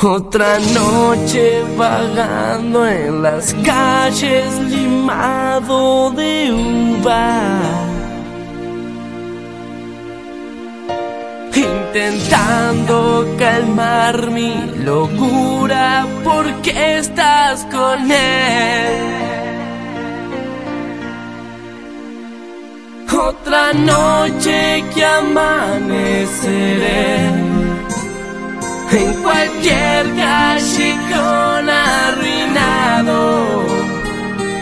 Otra noche vagando en las calles limado de uva. Intentando calmar mi locura porque estás con él. Otra noche que amaneceré en cualquier callejón arruinado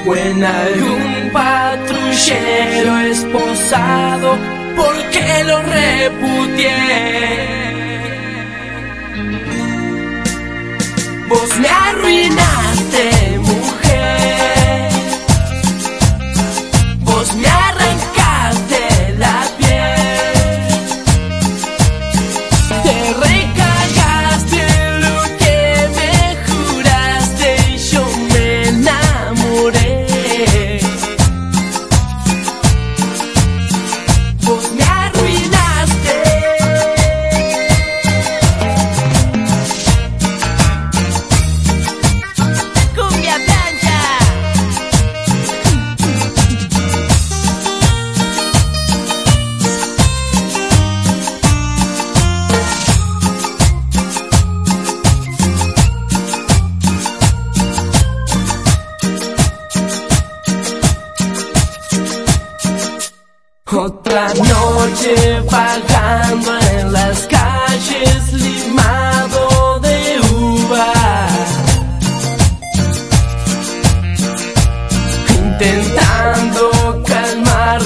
o en algún patrullero esposado porque lo repudié. Vos me arruinaste, Otra noche vagando en las calles limado de uva. Intentando calmar